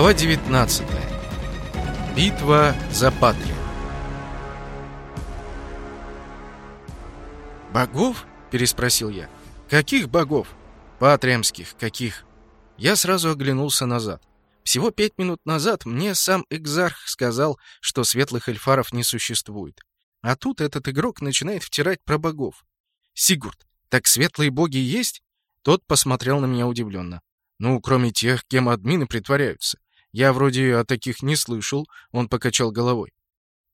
Глава 19. Битва за Патрию. «Богов?» — переспросил я. «Каких богов?» «Патриамских. Каких?» Я сразу оглянулся назад. Всего пять минут назад мне сам Экзарх сказал, что светлых эльфаров не существует. А тут этот игрок начинает втирать про богов. «Сигурд, так светлые боги есть?» Тот посмотрел на меня удивленно. «Ну, кроме тех, кем админы притворяются. Я вроде о таких не слышал», — он покачал головой.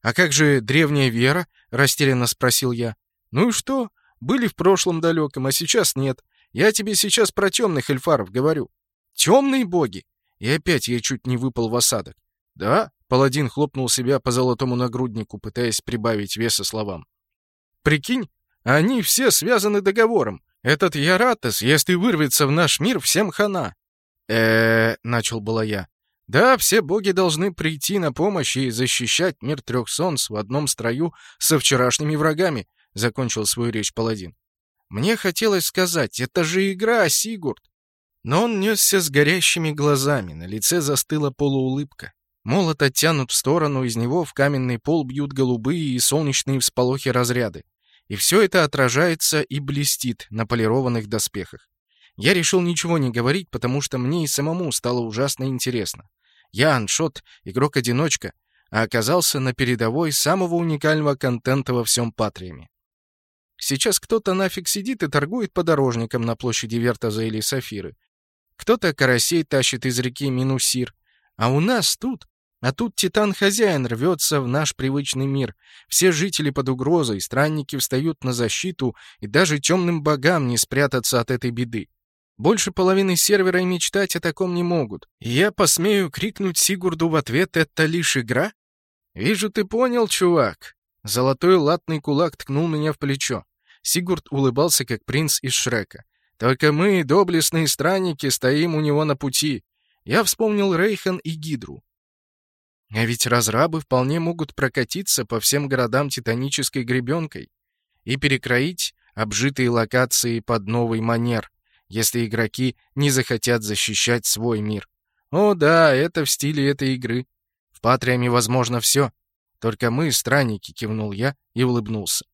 «А как же древняя вера?» — растерянно спросил я. «Ну и что? Были в прошлом далеком, а сейчас нет. Я тебе сейчас про темных эльфаров говорю. Темные боги!» И опять я чуть не выпал в осадок. «Да?» — паладин хлопнул себя по золотому нагруднику, пытаясь прибавить веса словам. «Прикинь, они все связаны договором. Этот Яратес, если вырвется в наш мир, всем хана. э начал было я. Да, все боги должны прийти на помощь и защищать мир трех солнц в одном строю со вчерашними врагами, закончил свою речь паладин. Мне хотелось сказать, это же игра, Сигурд. Но он несся с горящими глазами, на лице застыла полуулыбка. Молот оттянут в сторону, из него в каменный пол бьют голубые и солнечные всполохи разряды. И все это отражается и блестит на полированных доспехах. Я решил ничего не говорить, потому что мне и самому стало ужасно интересно. Я аншот, игрок-одиночка, а оказался на передовой самого уникального контента во всем Патриуме. Сейчас кто-то нафиг сидит и торгует подорожником на площади Вертаза или Сафиры. Кто-то карасей тащит из реки Минусир. А у нас тут а тут Титан-хозяин рвется в наш привычный мир. Все жители под угрозой, странники встают на защиту, и даже темным богам не спрятаться от этой беды. Больше половины сервера и мечтать о таком не могут. И я посмею крикнуть Сигурду в ответ «Это лишь игра?» «Вижу, ты понял, чувак!» Золотой латный кулак ткнул меня в плечо. Сигурд улыбался, как принц из Шрека. «Только мы, доблестные странники, стоим у него на пути». Я вспомнил Рейхан и Гидру. А ведь разрабы вполне могут прокатиться по всем городам титанической гребенкой и перекроить обжитые локации под новый манер, если игроки не захотят защищать свой мир. О да, это в стиле этой игры. В Патриаме возможно все. Только мы, странники, кивнул я и улыбнулся.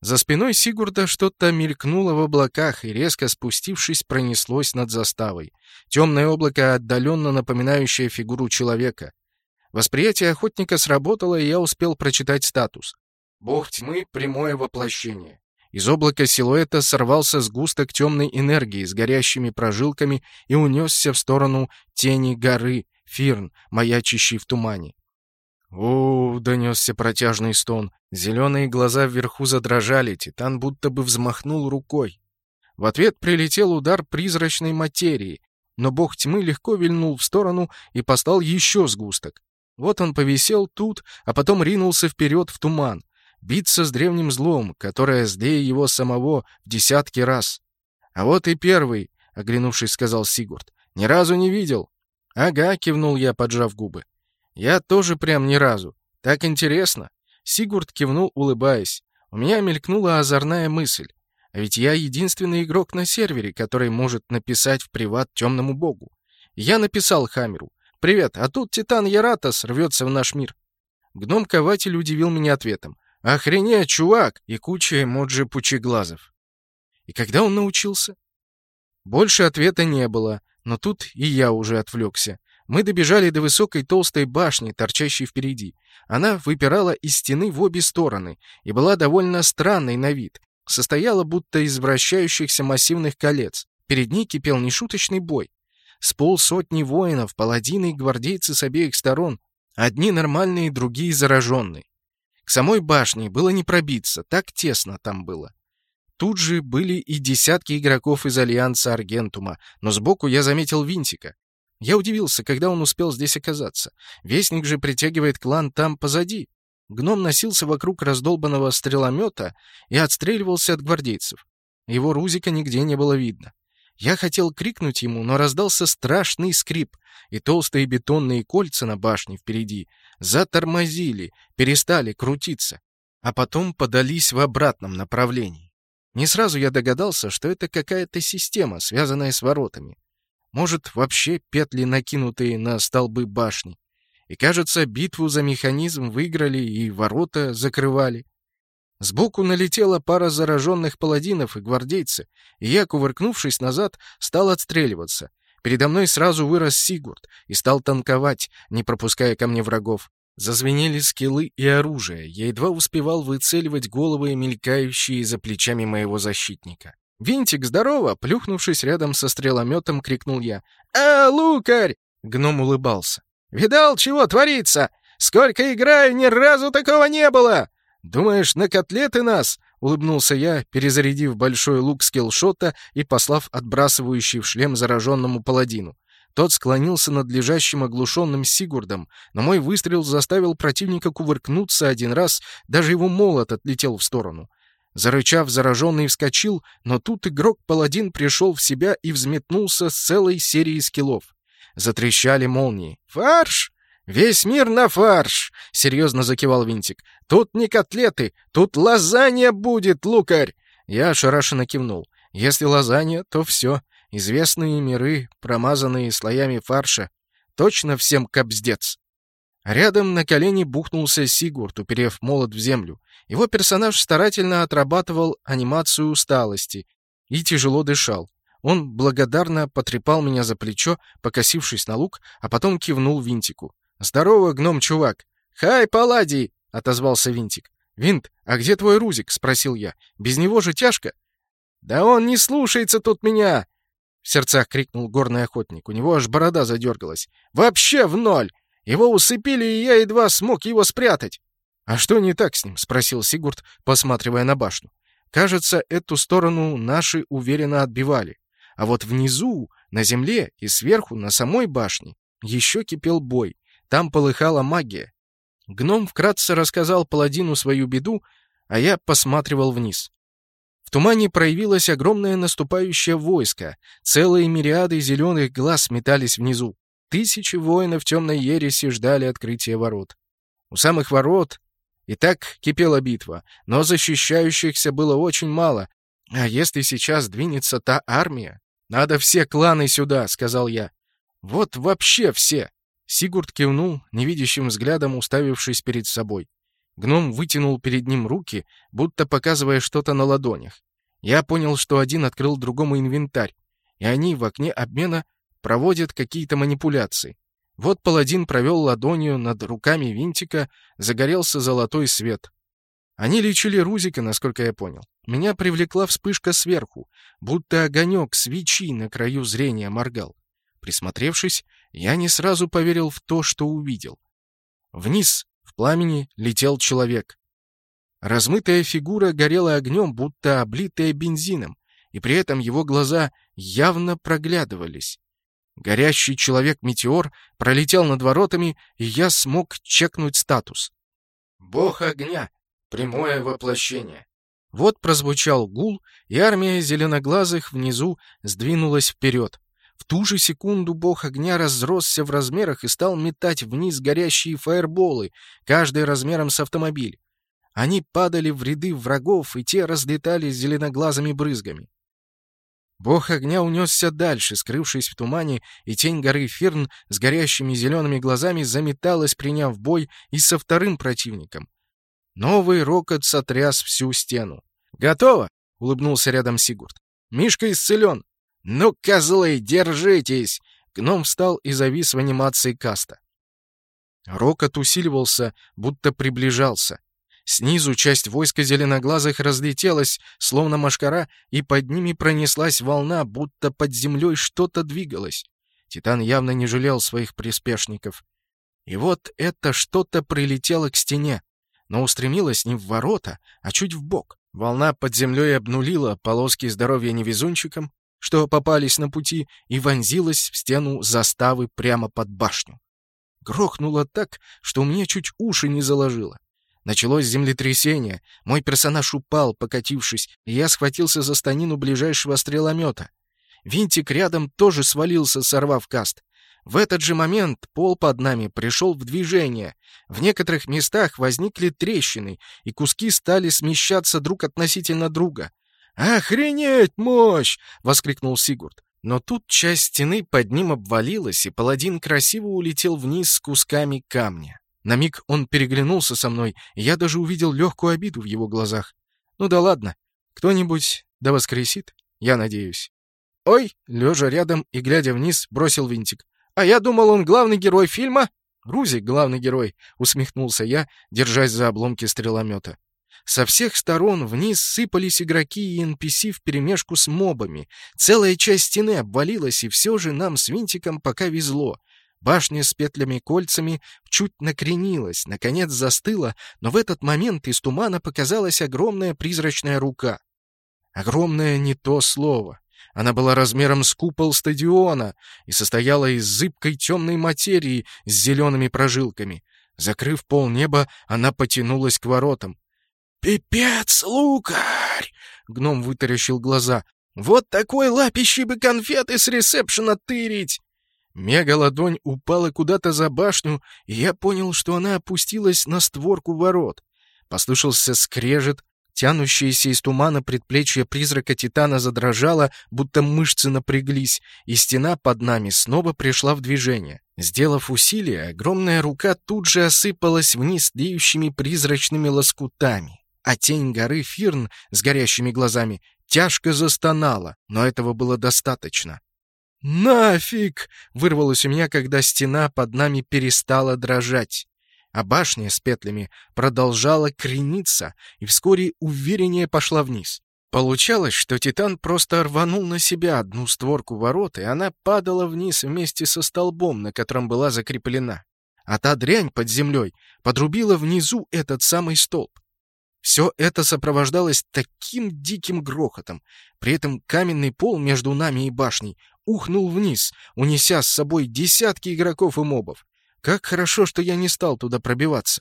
За спиной Сигурда что-то мелькнуло в облаках и, резко спустившись, пронеслось над заставой. Темное облако, отдаленно напоминающее фигуру человека. Восприятие охотника сработало, и я успел прочитать статус. «Бог тьмы — прямое воплощение». Из облака силуэта сорвался сгусток темной энергии с горящими прожилками и унесся в сторону тени горы, фирн, маячащий в тумане. «О!» — донесся протяжный стон. Зеленые глаза вверху задрожали, Титан будто бы взмахнул рукой. В ответ прилетел удар призрачной материи, но бог тьмы легко вильнул в сторону и послал еще сгусток. Вот он повисел тут, а потом ринулся вперед в туман, биться с древним злом, которое злее его самого в десятки раз. «А вот и первый», — оглянувшись, сказал Сигурд. «Ни разу не видел». «Ага», — кивнул я, поджав губы. «Я тоже прям ни разу. Так интересно». Сигурд кивнул, улыбаясь. У меня мелькнула озорная мысль. А ведь я единственный игрок на сервере, который может написать в приват темному богу. Я написал Хамеру. «Привет, а тут Титан Яратос рвется в наш мир». Гном-кователь удивил меня ответом. «Охренеть, чувак!» и куча эмоджи пучеглазов. И когда он научился? Больше ответа не было, но тут и я уже отвлекся. Мы добежали до высокой толстой башни, торчащей впереди. Она выпирала из стены в обе стороны и была довольно странной на вид. Состояла будто из вращающихся массивных колец. Перед ней кипел нешуточный бой. С полсотни воинов, паладины и гвардейцы с обеих сторон. Одни нормальные, другие зараженные. К самой башне было не пробиться, так тесно там было. Тут же были и десятки игроков из Альянса Аргентума, но сбоку я заметил Винтика. Я удивился, когда он успел здесь оказаться. Вестник же притягивает клан там позади. Гном носился вокруг раздолбанного стреломета и отстреливался от гвардейцев. Его Рузика нигде не было видно. Я хотел крикнуть ему, но раздался страшный скрип, и толстые бетонные кольца на башне впереди затормозили, перестали крутиться, а потом подались в обратном направлении. Не сразу я догадался, что это какая-то система, связанная с воротами. Может, вообще петли, накинутые на столбы башни. И, кажется, битву за механизм выиграли и ворота закрывали. Сбоку налетела пара зараженных паладинов и гвардейцы, и я, кувыркнувшись назад, стал отстреливаться. Передо мной сразу вырос Сигурд и стал танковать, не пропуская ко мне врагов. Зазвенели скиллы и оружие. Я едва успевал выцеливать головы, мелькающие за плечами моего защитника. «Винтик, здорово!» — плюхнувшись рядом со стрелометом, крикнул я. «А, лукарь!» — гном улыбался. «Видал, чего творится? Сколько играю, ни разу такого не было!» «Думаешь, на котлеты нас?» — улыбнулся я, перезарядив большой лук скиллшота и послав отбрасывающий в шлем зараженному паладину. Тот склонился над лежащим оглушенным Сигурдом, но мой выстрел заставил противника кувыркнуться один раз, даже его молот отлетел в сторону. Зарычав, зараженный вскочил, но тут игрок-паладин пришел в себя и взметнулся с целой серией скиллов. Затрещали молнии. «Фарш! Весь мир на фарш!» — серьезно закивал Винтик. «Тут не котлеты, тут лазанья будет, лукарь!» Я ошарашенно кивнул. «Если лазанья, то все. Известные миры, промазанные слоями фарша. Точно всем кобздец!» Рядом на колени бухнулся Сигурд, уперев молот в землю. Его персонаж старательно отрабатывал анимацию усталости и тяжело дышал. Он благодарно потрепал меня за плечо, покосившись на лук, а потом кивнул Винтику. «Здорово, гном-чувак!» «Хай, Палладий!» — отозвался Винтик. «Винт, а где твой Рузик?» — спросил я. «Без него же тяжко!» «Да он не слушается тут меня!» В сердцах крикнул горный охотник. У него аж борода задергалась. «Вообще в ноль! Его усыпили, и я едва смог его спрятать!» «А что не так с ним?» — спросил Сигурд, посматривая на башню. «Кажется, эту сторону наши уверенно отбивали. А вот внизу, на земле и сверху, на самой башне, еще кипел бой. Там полыхала магия. Гном вкратце рассказал паладину свою беду, а я посматривал вниз. В тумане проявилось огромное наступающее войско. Целые мириады зеленых глаз метались внизу. Тысячи воинов темной ереси ждали открытия ворот. У самых ворот и так кипела битва, но защищающихся было очень мало. А если сейчас двинется та армия? «Надо все кланы сюда», — сказал я. «Вот вообще все!» Сигурд кивнул, невидящим взглядом уставившись перед собой. Гном вытянул перед ним руки, будто показывая что-то на ладонях. Я понял, что один открыл другому инвентарь, и они в окне обмена проводят какие-то манипуляции. Вот паладин провел ладонью над руками винтика, загорелся золотой свет. Они лечили Рузика, насколько я понял. Меня привлекла вспышка сверху, будто огонек свечи на краю зрения моргал. Присмотревшись, я не сразу поверил в то, что увидел. Вниз, в пламени, летел человек. Размытая фигура горела огнем, будто облитая бензином, и при этом его глаза явно проглядывались. Горящий человек-метеор пролетел над воротами, и я смог чекнуть статус. «Бог огня! Прямое воплощение!» Вот прозвучал гул, и армия зеленоглазых внизу сдвинулась вперед. В ту же секунду бог огня разросся в размерах и стал метать вниз горящие фаерболы, каждый размером с автомобиль. Они падали в ряды врагов, и те разлетались зеленоглазыми брызгами. Бог огня унесся дальше, скрывшись в тумане, и тень горы Фирн с горящими зелеными глазами заметалась, приняв бой и со вторым противником. Новый рокот сотряс всю стену. «Готово!» — улыбнулся рядом Сигурд. «Мишка исцелен!» «Ну, козлы, держитесь!» Гном встал и завис в анимации каста. Рокот усиливался, будто приближался. Снизу часть войска зеленоглазых разлетелась, словно машкара, и под ними пронеслась волна, будто под землей что-то двигалось. Титан явно не жалел своих приспешников. И вот это что-то прилетело к стене, но устремилось не в ворота, а чуть в бок. Волна под землей обнулила полоски здоровья невезунчикам, что попались на пути, и вонзилась в стену заставы прямо под башню. Грохнуло так, что мне чуть уши не заложило. Началось землетрясение. Мой персонаж упал, покатившись, и я схватился за станину ближайшего стреломета. Винтик рядом тоже свалился, сорвав каст. В этот же момент пол под нами пришел в движение. В некоторых местах возникли трещины, и куски стали смещаться друг относительно друга. «Охренеть мощь!» — воскликнул Сигурд. Но тут часть стены под ним обвалилась, и паладин красиво улетел вниз с кусками камня. На миг он переглянулся со мной, и я даже увидел легкую обиду в его глазах. Ну да ладно, кто-нибудь да воскресит, я надеюсь. «Ой!» — лежа рядом и глядя вниз, бросил винтик. «А я думал, он главный герой фильма?» «Рузик — главный герой», — усмехнулся я, держась за обломки стреломета. Со всех сторон вниз сыпались игроки и NPC вперемешку с мобами. Целая часть стены обвалилась, и все же нам с винтиком пока везло. Башня с петлями-кольцами чуть накренилась, наконец застыла, но в этот момент из тумана показалась огромная призрачная рука. Огромное не то слово. Она была размером с купол стадиона и состояла из зыбкой темной материи с зелеными прожилками. Закрыв пол неба, она потянулась к воротам. «Пипец, лукарь!» — гном вытаращил глаза. «Вот такой лапищей бы конфеты с ресепшена тырить!» Мега-ладонь упала куда-то за башню, и я понял, что она опустилась на створку ворот. Послышался скрежет, тянущееся из тумана предплечье призрака Титана задрожало, будто мышцы напряглись, и стена под нами снова пришла в движение. Сделав усилие, огромная рука тут же осыпалась вниз тлеющими призрачными лоскутами а тень горы Фирн с горящими глазами тяжко застонала, но этого было достаточно. «Нафиг!» — вырвалось у меня, когда стена под нами перестала дрожать. А башня с петлями продолжала крениться и вскоре увереннее пошла вниз. Получалось, что Титан просто рванул на себя одну створку ворот, и она падала вниз вместе со столбом, на котором была закреплена. А та дрянь под землей подрубила внизу этот самый столб. Все это сопровождалось таким диким грохотом. При этом каменный пол между нами и башней ухнул вниз, унеся с собой десятки игроков и мобов. Как хорошо, что я не стал туда пробиваться.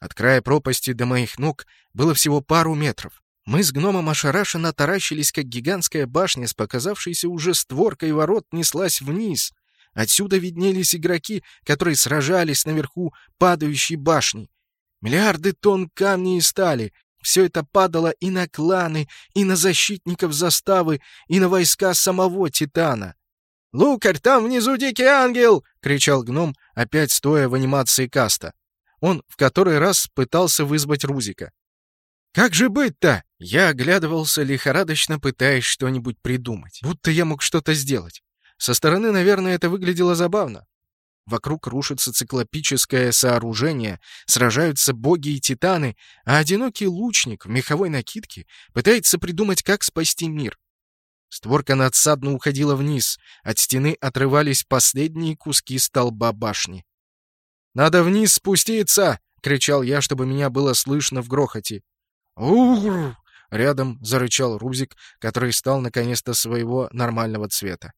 От края пропасти до моих ног было всего пару метров. Мы с гномом ошарашенно таращились, как гигантская башня с показавшейся уже створкой ворот неслась вниз. Отсюда виднелись игроки, которые сражались наверху падающей башни. Миллиарды тонн камней и стали. Все это падало и на кланы, и на защитников заставы, и на войска самого Титана. «Лукарь, там внизу дикий ангел!» — кричал гном, опять стоя в анимации каста. Он в который раз пытался вызвать Рузика. «Как же быть-то?» Я оглядывался, лихорадочно пытаясь что-нибудь придумать. Будто я мог что-то сделать. Со стороны, наверное, это выглядело забавно. Вокруг рушится циклопическое сооружение, сражаются боги и титаны, а одинокий лучник в меховой накидке пытается придумать, как спасти мир. Створка надсадно уходила вниз, от стены отрывались последние куски столба башни. «Надо вниз спуститься!» — кричал я, чтобы меня было слышно в грохоте. «Угр!» — рядом зарычал Рузик, который стал наконец-то своего нормального цвета.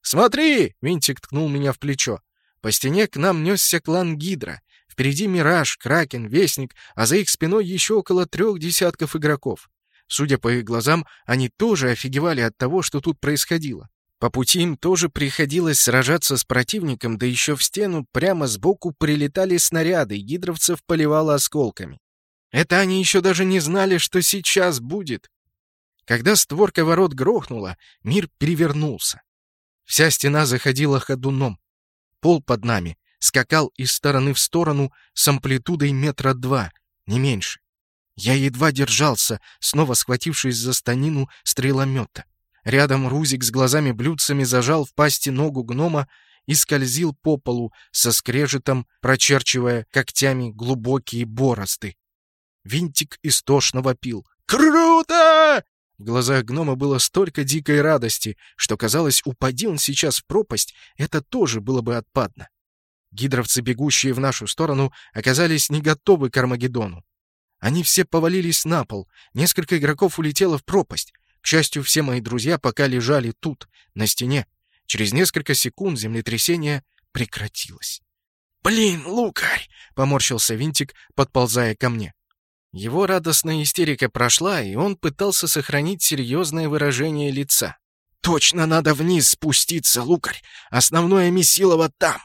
«Смотри!» — Винтик ткнул меня в плечо. По стене к нам несся клан Гидра. Впереди Мираж, Кракен, Вестник, а за их спиной еще около трех десятков игроков. Судя по их глазам, они тоже офигевали от того, что тут происходило. По пути им тоже приходилось сражаться с противником, да еще в стену прямо сбоку прилетали снаряды, и гидровцев поливало осколками. Это они еще даже не знали, что сейчас будет. Когда створка ворот грохнула, мир перевернулся. Вся стена заходила ходуном. Пол под нами скакал из стороны в сторону с амплитудой метра два, не меньше. Я едва держался, снова схватившись за станину стреломета. Рядом Рузик с глазами-блюдцами зажал в пасти ногу гнома и скользил по полу со скрежетом, прочерчивая когтями глубокие борозды. Винтик истошно вопил. «Круто!» В глазах гнома было столько дикой радости, что казалось, упади он сейчас в пропасть, это тоже было бы отпадно. Гидровцы, бегущие в нашу сторону, оказались не готовы к Армагеддону. Они все повалились на пол, несколько игроков улетело в пропасть. К счастью, все мои друзья пока лежали тут, на стене. Через несколько секунд землетрясение прекратилось. «Блин, лукарь!» — поморщился Винтик, подползая ко мне. Его радостная истерика прошла, и он пытался сохранить серьезное выражение лица. «Точно надо вниз спуститься, лукарь! Основное месилово там!»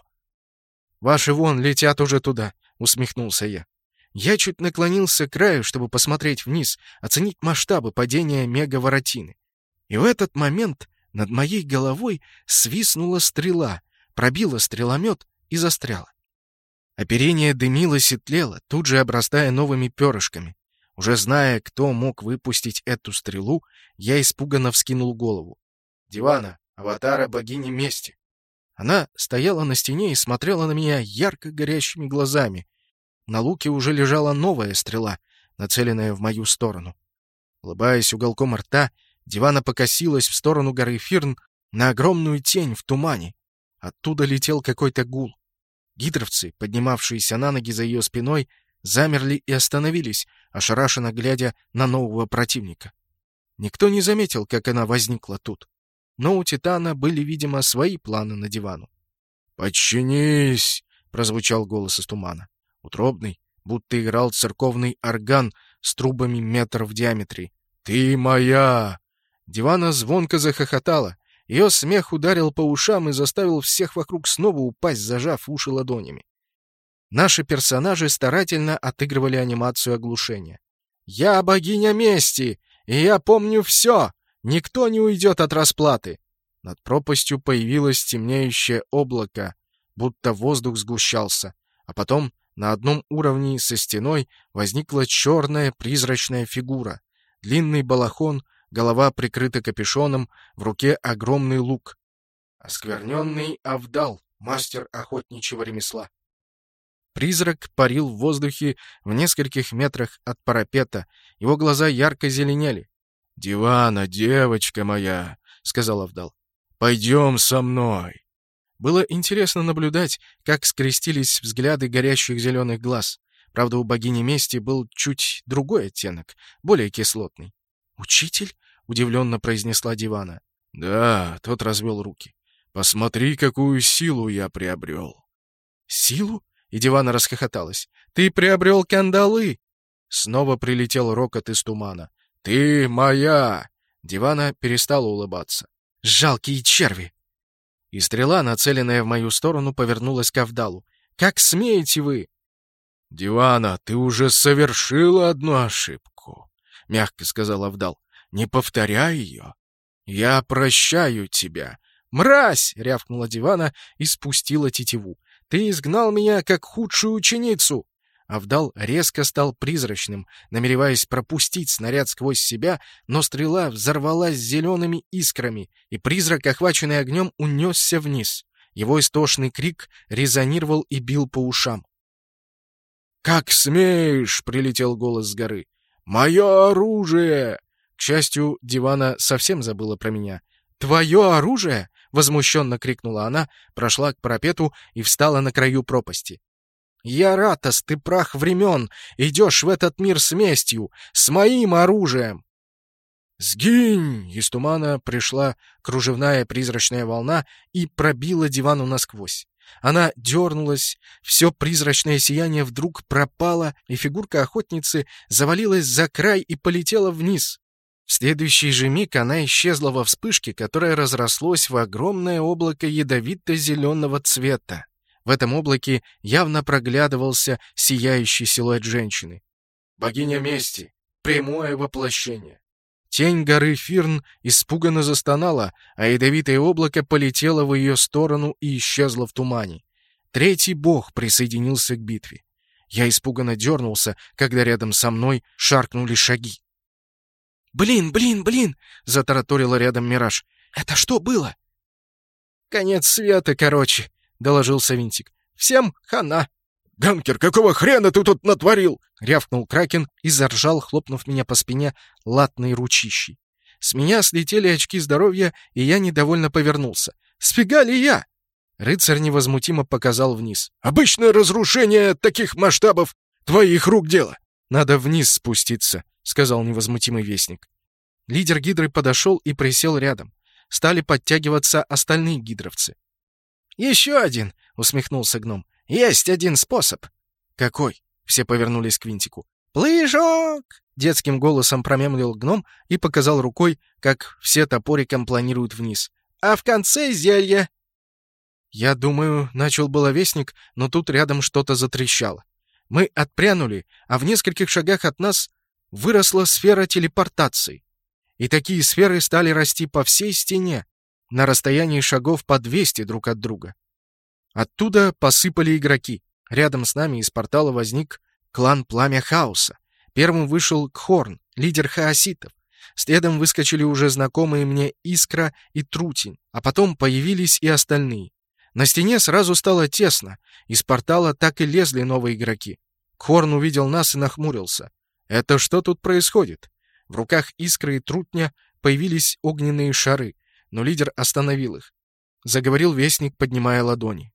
«Ваши вон летят уже туда», — усмехнулся я. Я чуть наклонился к краю, чтобы посмотреть вниз, оценить масштабы падения мегаворотины. И в этот момент Над моей головой свистнула стрела, пробила стреломет и застряла. Оперение дымилось и тлело, тут же обрастая новыми перышками. Уже зная, кто мог выпустить эту стрелу, я испуганно вскинул голову. Дивана, аватара богини мести. Она стояла на стене и смотрела на меня ярко горящими глазами. На луке уже лежала новая стрела, нацеленная в мою сторону. Улыбаясь уголком рта, Дивана покосилась в сторону горы Фирн на огромную тень в тумане. Оттуда летел какой-то гул. Гидровцы, поднимавшиеся на ноги за ее спиной, замерли и остановились, ошарашенно глядя на нового противника. Никто не заметил, как она возникла тут. Но у Титана были, видимо, свои планы на дивану. «Подчинись!» — прозвучал голос из тумана. Утробный, будто играл церковный орган с трубами метр в диаметре. «Ты моя!» Дивана звонко захохотала. Ее смех ударил по ушам и заставил всех вокруг снова упасть, зажав уши ладонями. Наши персонажи старательно отыгрывали анимацию оглушения. «Я богиня мести, и я помню все! Никто не уйдет от расплаты!» Над пропастью появилось темнеющее облако, будто воздух сгущался, а потом на одном уровне со стеной возникла черная призрачная фигура. Длинный балахон голова прикрыта капюшоном, в руке огромный лук. Оскверненный Авдал, мастер охотничьего ремесла. Призрак парил в воздухе в нескольких метрах от парапета, его глаза ярко зеленели. «Дивана, девочка моя!» — сказал Авдал. «Пойдем со мной!» Было интересно наблюдать, как скрестились взгляды горящих зеленых глаз. Правда, у богини мести был чуть другой оттенок, более кислотный. «Учитель?» — удивленно произнесла Дивана. «Да», — тот развел руки. «Посмотри, какую силу я приобрел». «Силу?» — и Дивана расхохоталась. «Ты приобрел кандалы!» Снова прилетел рокот из тумана. «Ты моя!» Дивана перестала улыбаться. «Жалкие черви!» И стрела, нацеленная в мою сторону, повернулась к Авдалу. «Как смеете вы?» «Дивана, ты уже совершила одну ошибку», — мягко сказал Авдал. Не повторяй ее. Я прощаю тебя. «Мразь!» — рявкнула дивана и спустила тетиву. «Ты изгнал меня, как худшую ученицу!» Авдал резко стал призрачным, намереваясь пропустить снаряд сквозь себя, но стрела взорвалась зелеными искрами, и призрак, охваченный огнем, унесся вниз. Его истошный крик резонировал и бил по ушам. «Как смеешь!» — прилетел голос с горы. «Мое оружие! К счастью, Дивана совсем забыла про меня. «Твое оружие!» — возмущенно крикнула она, прошла к парапету и встала на краю пропасти. «Я Ратас, ты прах времен! Идешь в этот мир с местью! С моим оружием!» «Сгинь!» — из тумана пришла кружевная призрачная волна и пробила дивану насквозь. Она дернулась, все призрачное сияние вдруг пропало, и фигурка охотницы завалилась за край и полетела вниз. В следующий же миг она исчезла во вспышке, которая разрослось в огромное облако ядовито-зеленого цвета. В этом облаке явно проглядывался сияющий силуэт женщины. «Богиня мести! Прямое воплощение!» Тень горы Фирн испуганно застонала, а ядовитое облако полетело в ее сторону и исчезло в тумане. Третий бог присоединился к битве. Я испуганно дернулся, когда рядом со мной шаркнули шаги. «Блин, блин, блин!» — затараторила рядом Мираж. «Это что было?» «Конец света, короче», — доложился Винтик. «Всем хана!» «Ганкер, какого хрена ты тут натворил?» — рявкнул Кракен и заржал, хлопнув меня по спине латной ручищей. С меня слетели очки здоровья, и я недовольно повернулся. «Сфига ли я?» Рыцарь невозмутимо показал вниз. «Обычное разрушение таких масштабов твоих рук дело!» «Надо вниз спуститься», — сказал невозмутимый вестник. Лидер гидры подошел и присел рядом. Стали подтягиваться остальные гидровцы. «Еще один!» — усмехнулся гном. «Есть один способ!» «Какой?» — все повернулись к винтику. «Плыжок!» — детским голосом промемлил гном и показал рукой, как все топориком планируют вниз. «А в конце зелье!» Я думаю, начал было вестник, но тут рядом что-то затрещало. Мы отпрянули, а в нескольких шагах от нас выросла сфера телепортации. И такие сферы стали расти по всей стене. на расстоянии шагов по 200 друг от друга. Оттуда посыпали игроки. Рядом с нами из портала возник клан Пламя Хаоса. Первым вышел Кхорн, лидер хаоситов. Следом выскочили уже знакомые мне Искра и Трутень, а потом появились и остальные. На стене сразу стало тесно, из портала так и лезли новые игроки. Кхорн увидел нас и нахмурился. «Это что тут происходит?» В руках Искры и Трутня появились огненные шары, но лидер остановил их. Заговорил Вестник, поднимая ладони.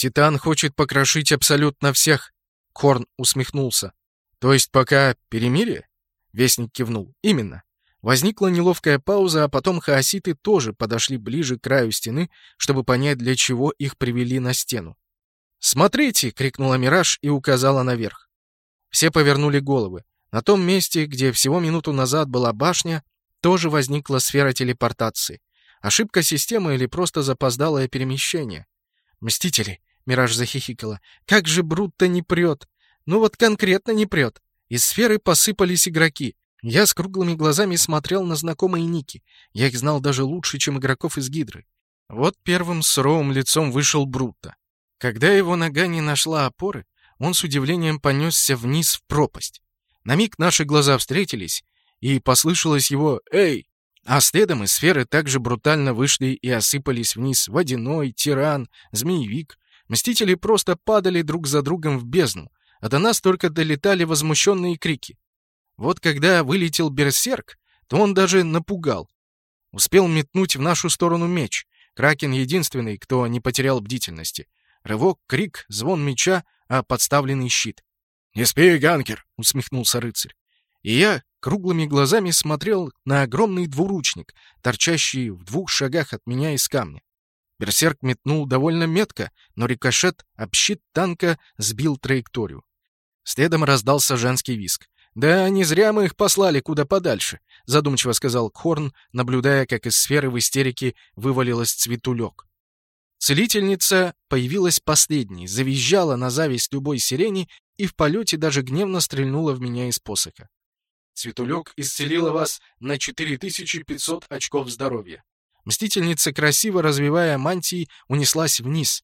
«Титан хочет покрошить абсолютно всех!» Корн усмехнулся. «То есть пока перемирие?» Вестник кивнул. «Именно». Возникла неловкая пауза, а потом хаоситы тоже подошли ближе к краю стены, чтобы понять, для чего их привели на стену. «Смотрите!» — крикнула Мираж и указала наверх. Все повернули головы. На том месте, где всего минуту назад была башня, тоже возникла сфера телепортации. Ошибка системы или просто запоздалое перемещение? «Мстители!» — Мираж захихикала. «Как же Брутто не прет! Ну вот конкретно не прет!» Из сферы посыпались игроки. Я с круглыми глазами смотрел на знакомые ники. Я их знал даже лучше, чем игроков из Гидры. Вот первым суровым лицом вышел Брутто. Когда его нога не нашла опоры, он с удивлением понесся вниз в пропасть. На миг наши глаза встретились, и послышалось его «Эй!», а следом из сферы также брутально вышли и осыпались вниз Водяной, Тиран, Змеевик. Мстители просто падали друг за другом в бездну, а до нас только долетали возмущенные крики. Вот когда вылетел Берсерк, то он даже напугал. Успел метнуть в нашу сторону меч. Кракен единственный, кто не потерял бдительности. Рывок, крик, звон меча, а подставленный щит. «Не спи, Ганкер!» — усмехнулся рыцарь. И я круглыми глазами смотрел на огромный двуручник, торчащий в двух шагах от меня из камня. Берсерк метнул довольно метко, но рикошет об щит танка сбил траекторию. Следом раздался женский виск. «Да не зря мы их послали куда подальше», — задумчиво сказал Кхорн, наблюдая, как из сферы в истерике вывалилась цветулек. Целительница появилась последней, завизжала на зависть любой сирени и в полете даже гневно стрельнула в меня из посоха. Цветулек исцелила вас на 4500 очков здоровья. Мстительница, красиво развивая мантии, унеслась вниз.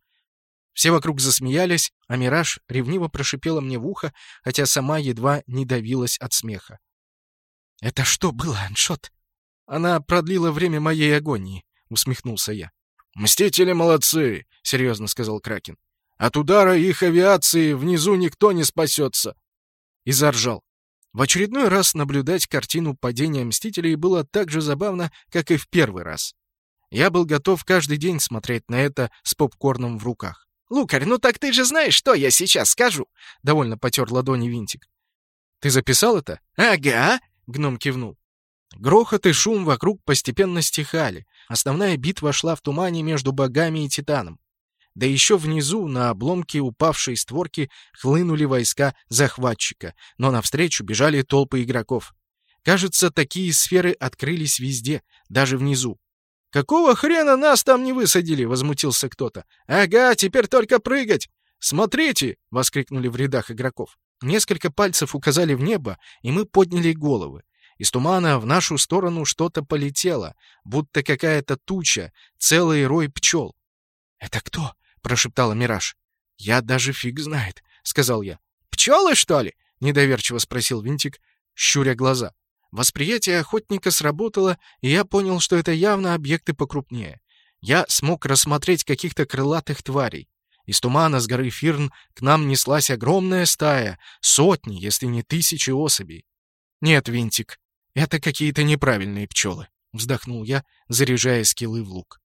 Все вокруг засмеялись, а Мираж ревниво прошипела мне в ухо, хотя сама едва не давилась от смеха. «Это что было, Аншот?» «Она продлила время моей агонии», — усмехнулся я. «Мстители молодцы», — серьезно сказал Кракен. «От удара их авиации внизу никто не спасется». И заржал. В очередной раз наблюдать картину падения Мстителей было так же забавно, как и в первый раз. Я был готов каждый день смотреть на это с попкорном в руках. «Лукарь, ну так ты же знаешь, что я сейчас скажу!» — довольно потер ладони Винтик. «Ты записал это?» «Ага!» — гном кивнул. Грохот и шум вокруг постепенно стихали. Основная битва шла в тумане между богами и титаном. Да еще внизу, на обломке упавшей створки, хлынули войска захватчика, но навстречу бежали толпы игроков. Кажется, такие сферы открылись везде, даже внизу. «Какого хрена нас там не высадили?» — возмутился кто-то. «Ага, теперь только прыгать!» «Смотрите!» — воскликнули в рядах игроков. Несколько пальцев указали в небо, и мы подняли головы. Из тумана в нашу сторону что-то полетело, будто какая-то туча, целый рой пчел. «Это кто?» прошептала Мираж. «Я даже фиг знает», — сказал я. «Пчелы, что ли?» — недоверчиво спросил Винтик, щуря глаза. Восприятие охотника сработало, и я понял, что это явно объекты покрупнее. Я смог рассмотреть каких-то крылатых тварей. Из тумана с горы Фирн к нам неслась огромная стая, сотни, если не тысячи особей. «Нет, Винтик, это какие-то неправильные пчелы», — вздохнул я, заряжая скиллы в лук.